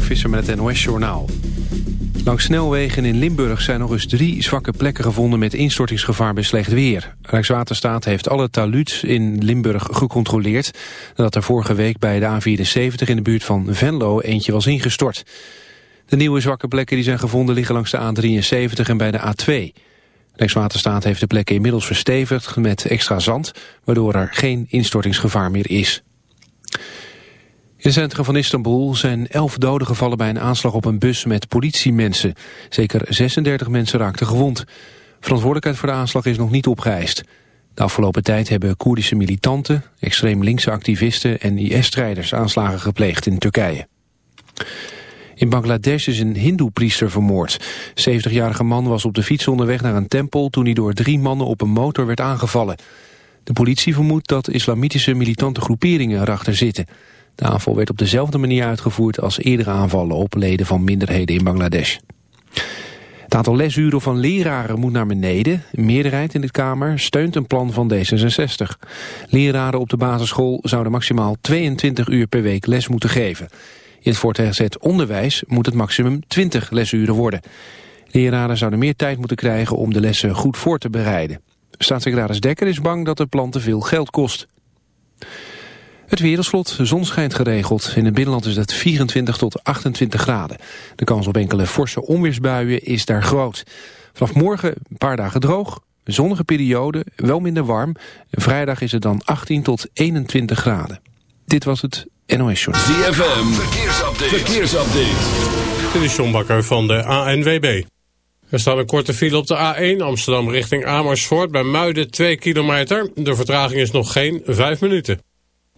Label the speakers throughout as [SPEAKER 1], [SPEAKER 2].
[SPEAKER 1] Mark Visser met het NOS-journaal. Langs snelwegen in Limburg zijn nog eens drie zwakke plekken gevonden... met instortingsgevaar bij slecht weer. Rijkswaterstaat heeft alle taluds in Limburg gecontroleerd... nadat er vorige week bij de A74 in de buurt van Venlo eentje was ingestort. De nieuwe zwakke plekken die zijn gevonden liggen langs de A73 en bij de A2. Rijkswaterstaat heeft de plekken inmiddels verstevigd met extra zand... waardoor er geen instortingsgevaar meer is. In het centrum van Istanbul zijn elf doden gevallen bij een aanslag op een bus met politiemensen. Zeker 36 mensen raakten gewond. Verantwoordelijkheid voor de aanslag is nog niet opgeëist. De afgelopen tijd hebben Koerdische militanten, extreem linkse activisten en IS-strijders aanslagen gepleegd in Turkije. In Bangladesh is een hindoe-priester vermoord. 70-jarige man was op de fiets onderweg naar een tempel toen hij door drie mannen op een motor werd aangevallen. De politie vermoedt dat islamitische militante groeperingen erachter zitten. De aanval werd op dezelfde manier uitgevoerd als eerdere aanvallen op leden van minderheden in Bangladesh. Het aantal lesuren van leraren moet naar beneden. Meerderheid in de Kamer steunt een plan van D66. Leraren op de basisschool zouden maximaal 22 uur per week les moeten geven. In het voortgezet onderwijs moet het maximum 20 lesuren worden. Leraren zouden meer tijd moeten krijgen om de lessen goed voor te bereiden. Staatssecretaris Dekker is bang dat het plan te veel geld kost. Het wereldslot, de zon schijnt geregeld. In het binnenland is het 24 tot 28 graden. De kans op enkele forse onweersbuien is daar groot. Vanaf morgen een paar dagen droog, zonnige periode, wel minder warm. Vrijdag is het dan 18 tot 21 graden. Dit was het NOS Short.
[SPEAKER 2] ZFM, verkeersupdate. verkeersupdate.
[SPEAKER 3] Dit is John Bakker van de ANWB. Er staat een korte file op de A1 Amsterdam richting Amersfoort bij Muiden 2 kilometer. De vertraging is nog geen 5 minuten.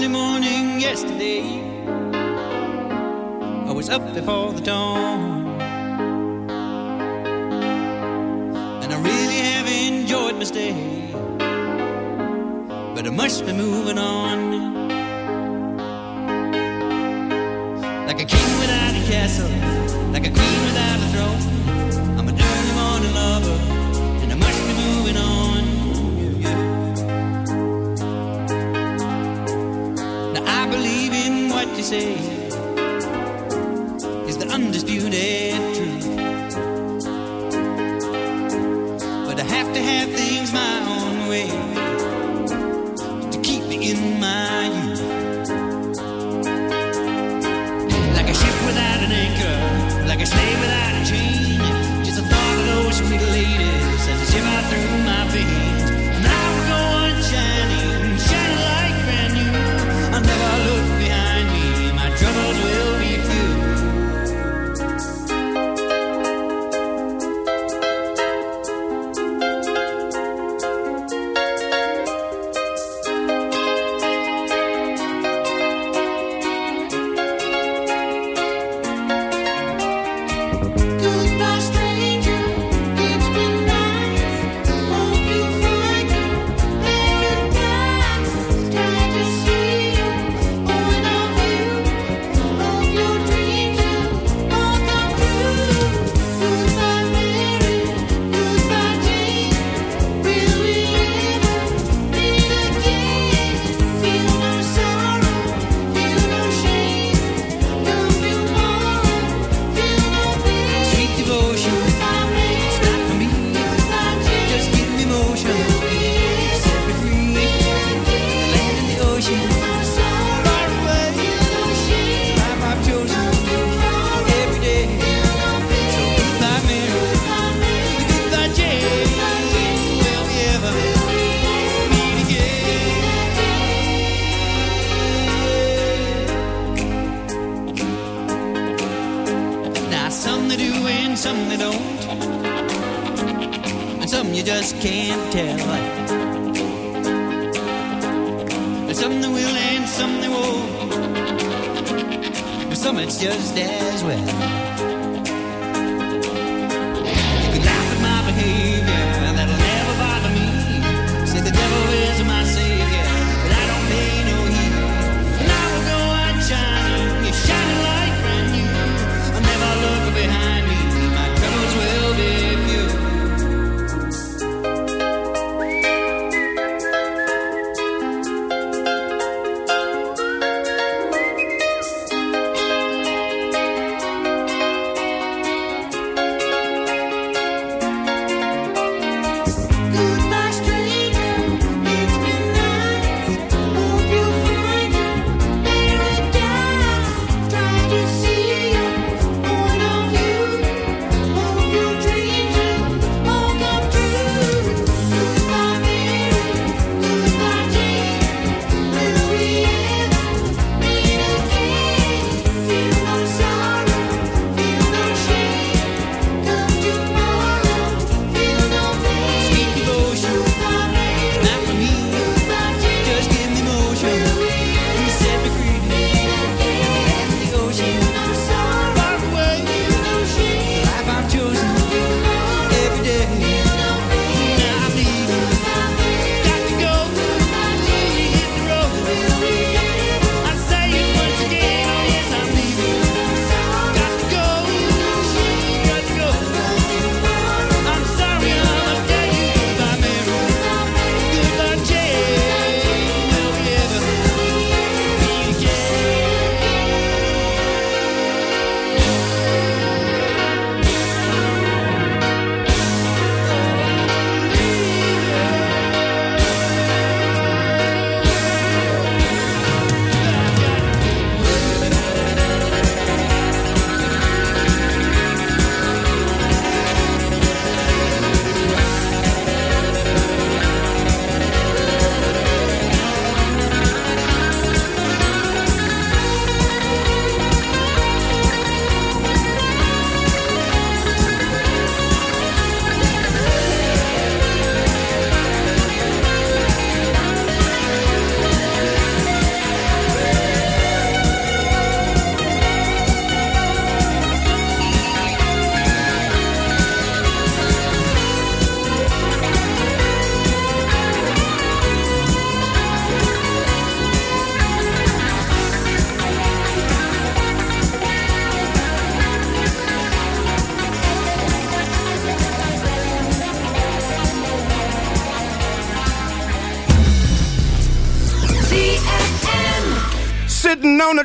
[SPEAKER 4] Early morning yesterday. I was up before the dawn. And I really have enjoyed my stay. But I must be moving on. Like a king without a castle, say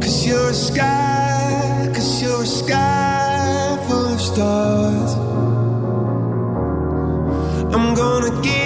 [SPEAKER 5] Cause you're a sky, cause you're a sky full of stars. I'm gonna give.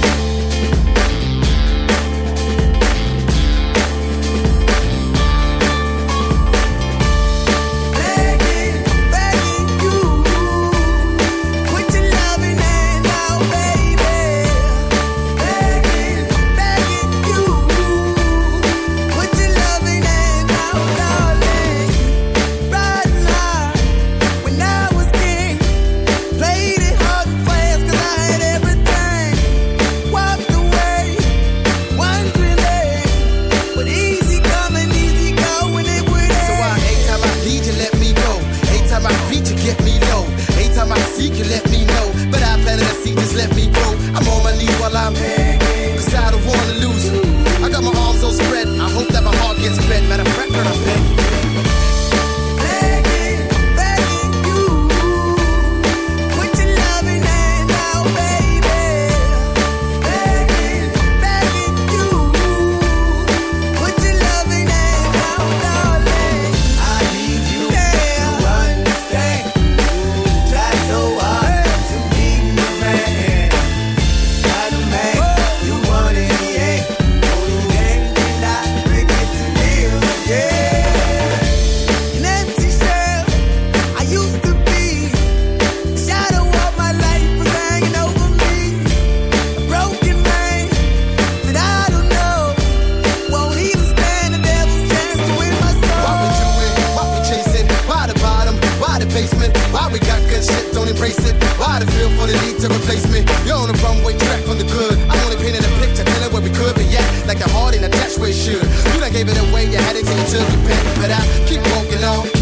[SPEAKER 6] gave it away, you had it till you took your pick. But I keep walking on.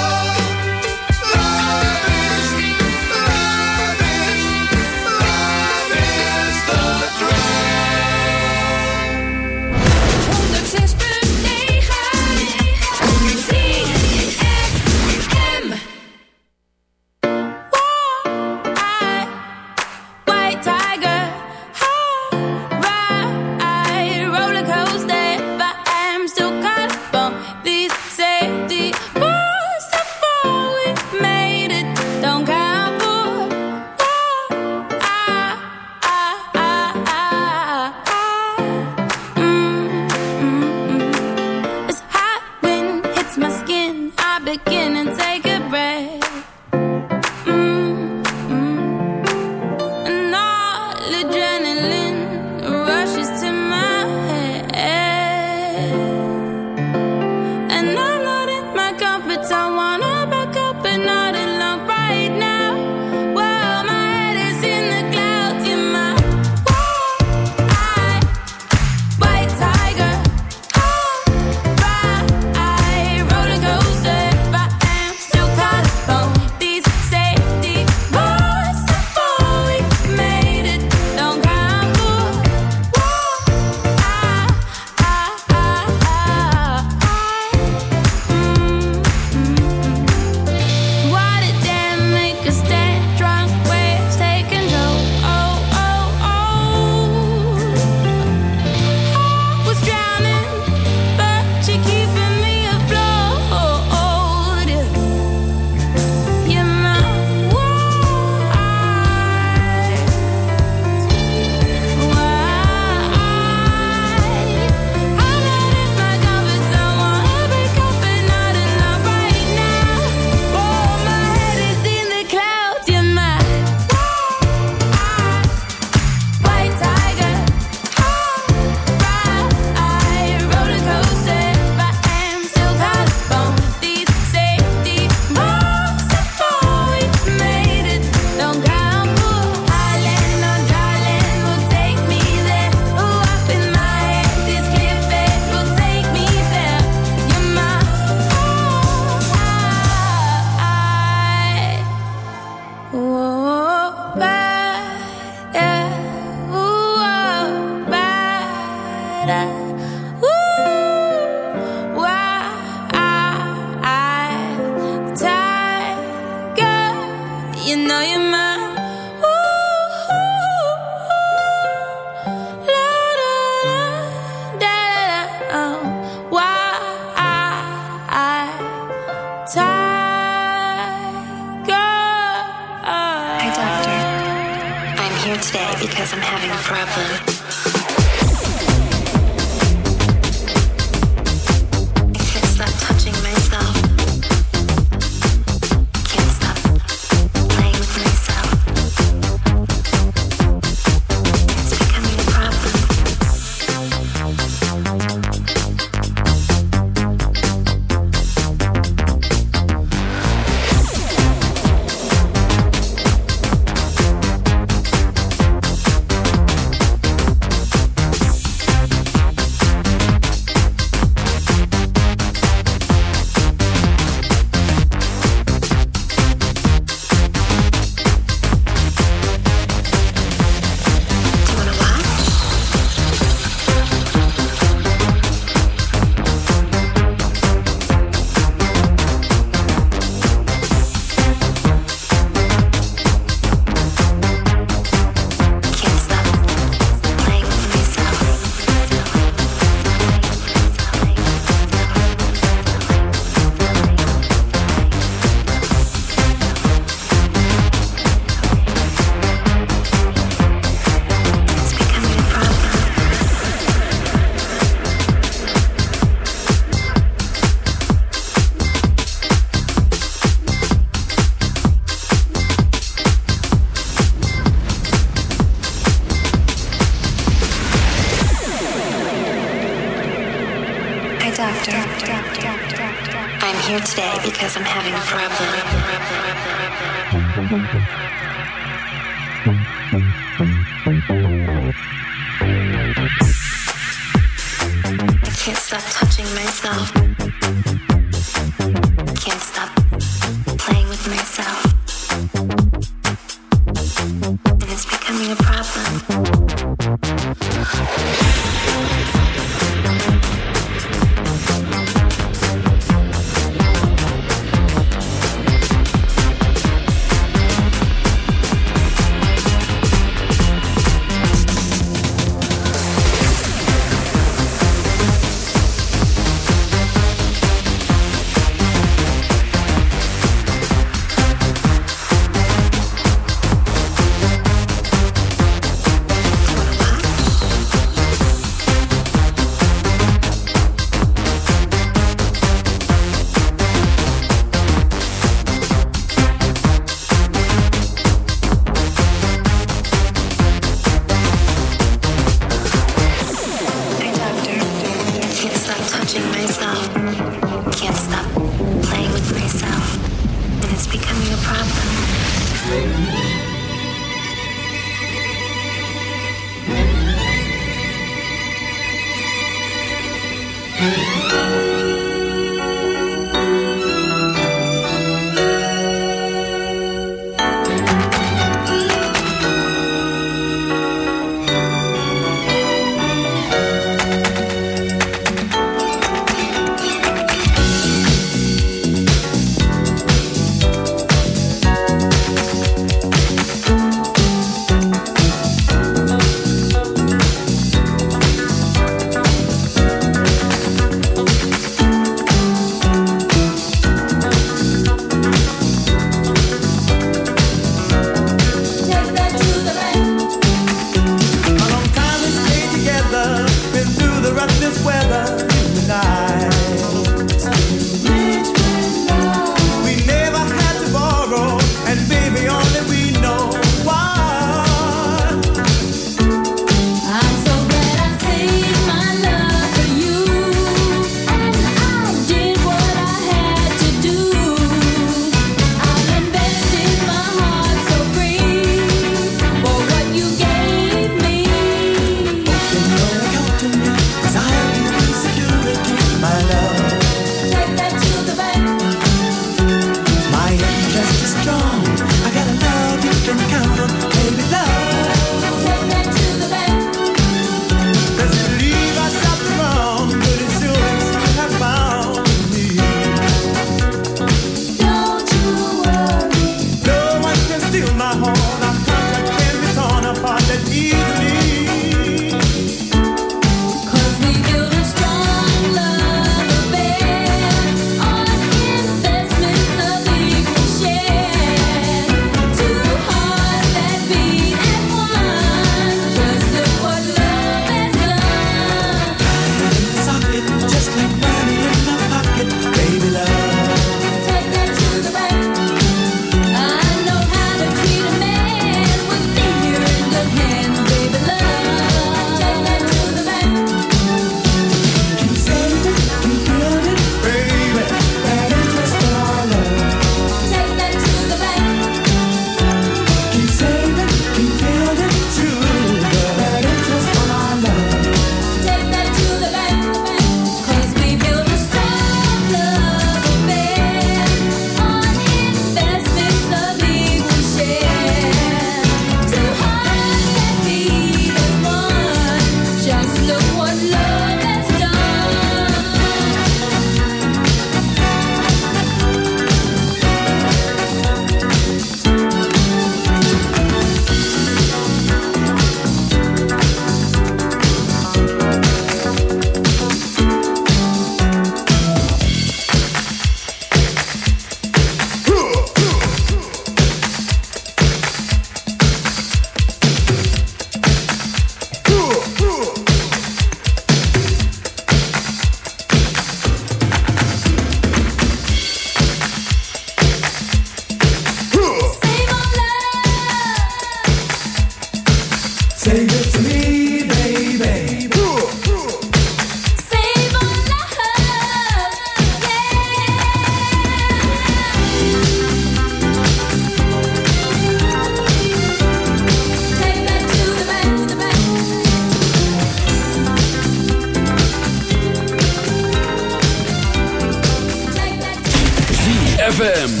[SPEAKER 2] ZFM.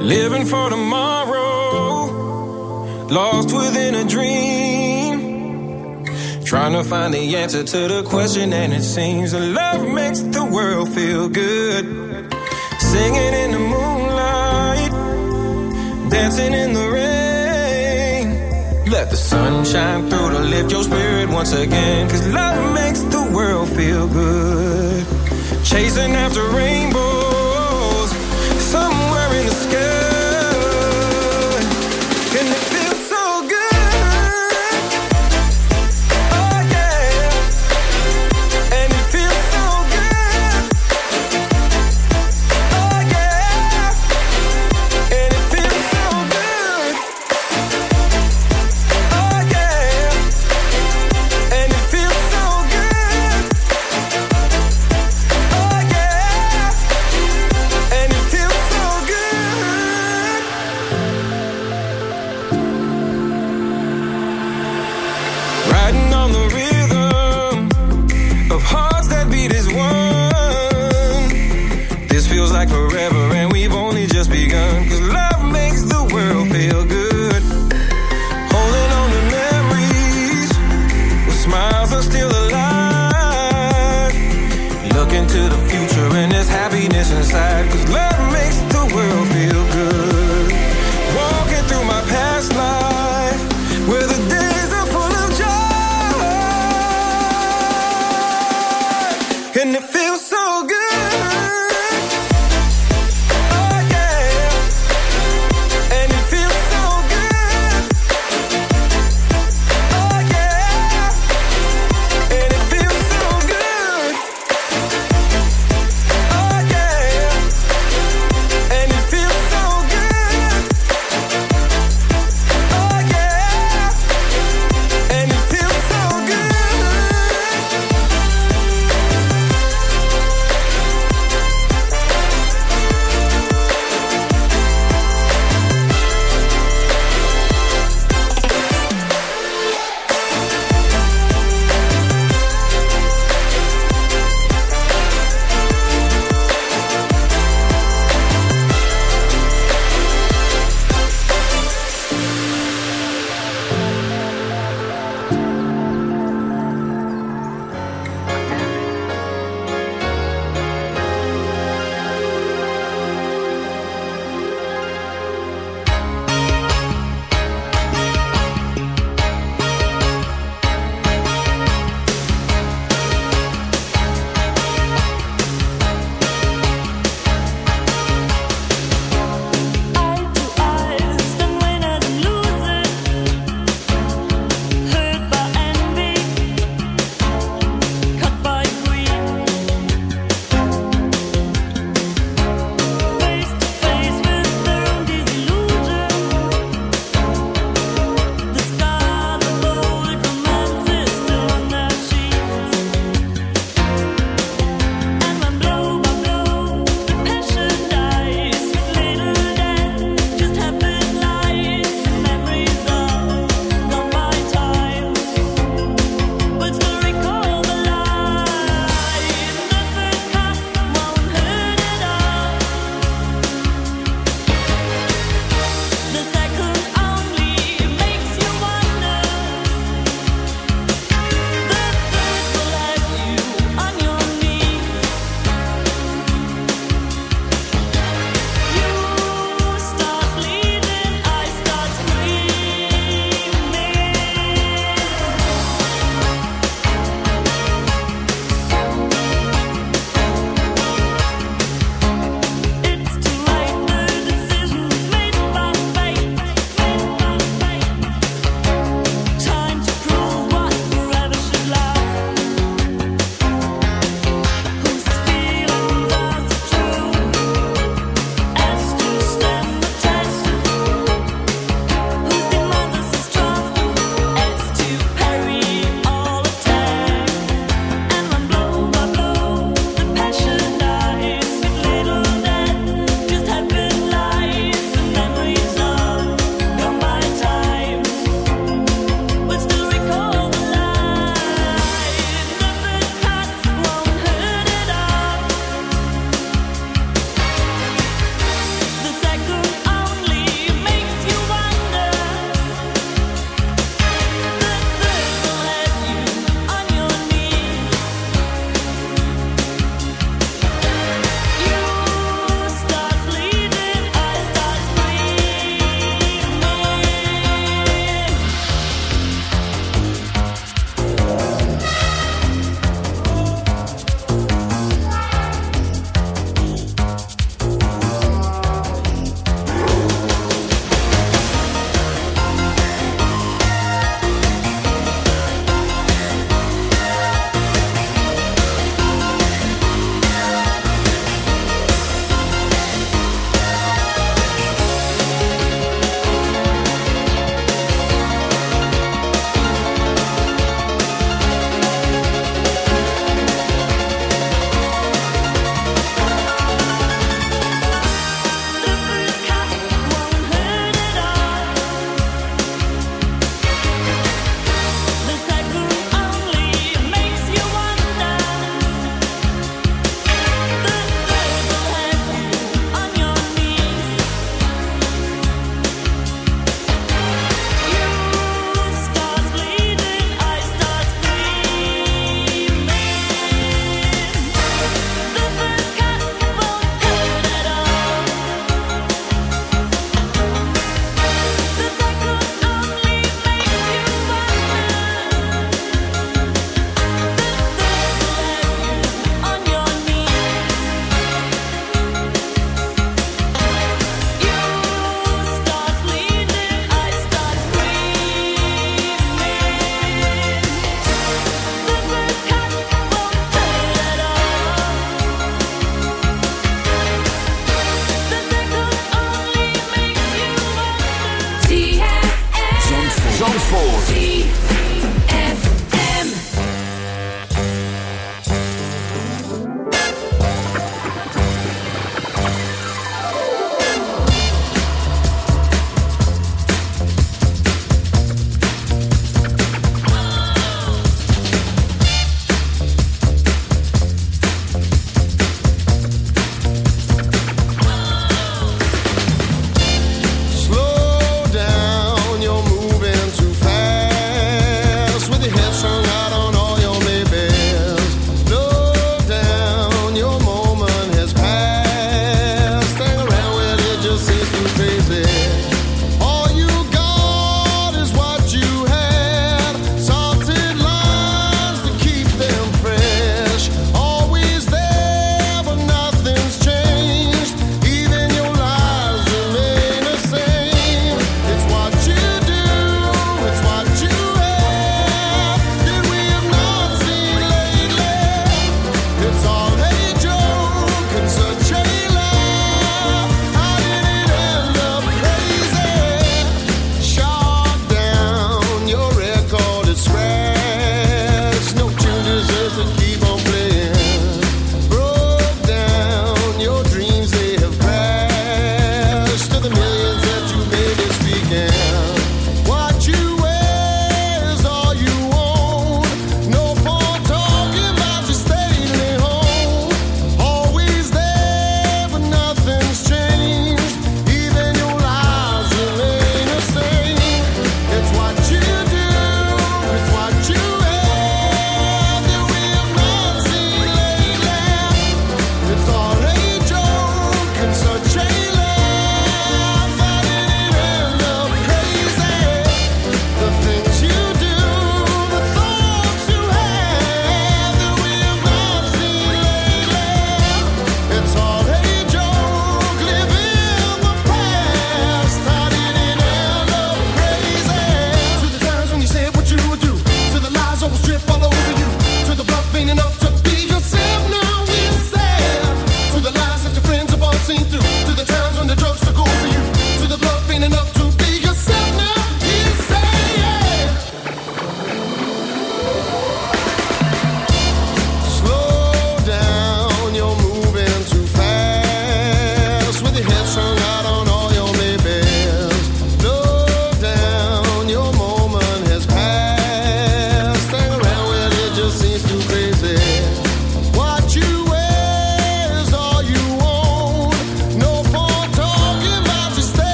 [SPEAKER 7] Living for tomorrow, lost within a dream. Trying to find the answer to the question, and it seems that love makes the world feel good. Singing in the moonlight, dancing in the rain. Let the sun shine through to lift your spirit once again. Cause love makes the world feel good. Chasing after rainbows,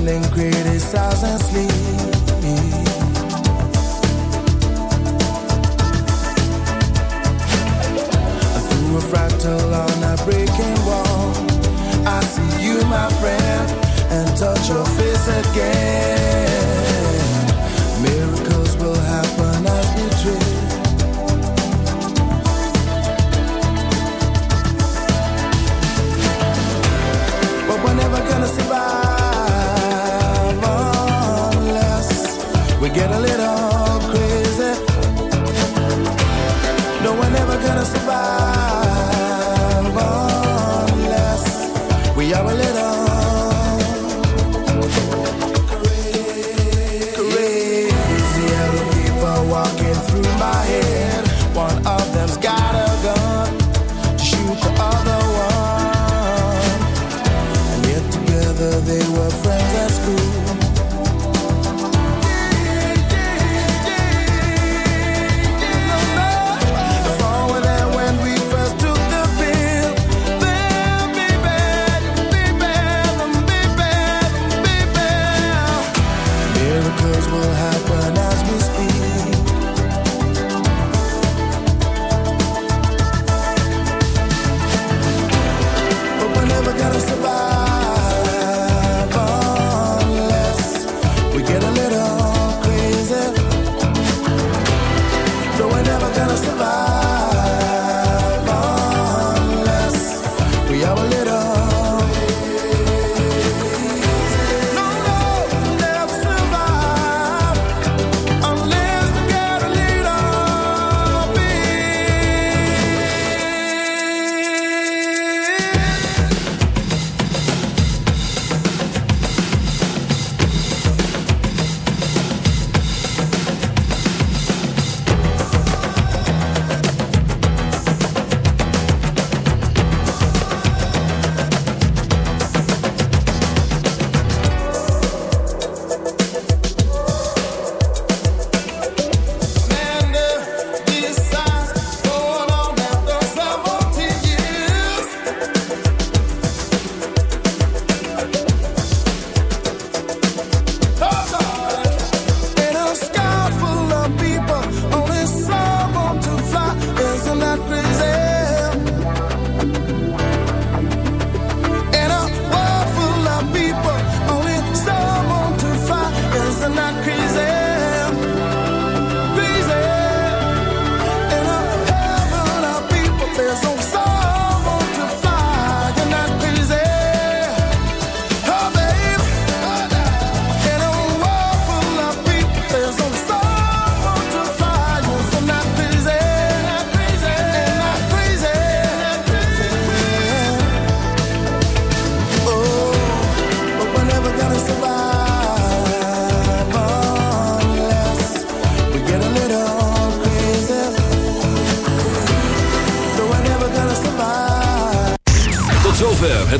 [SPEAKER 7] and
[SPEAKER 8] then criticize and sleep.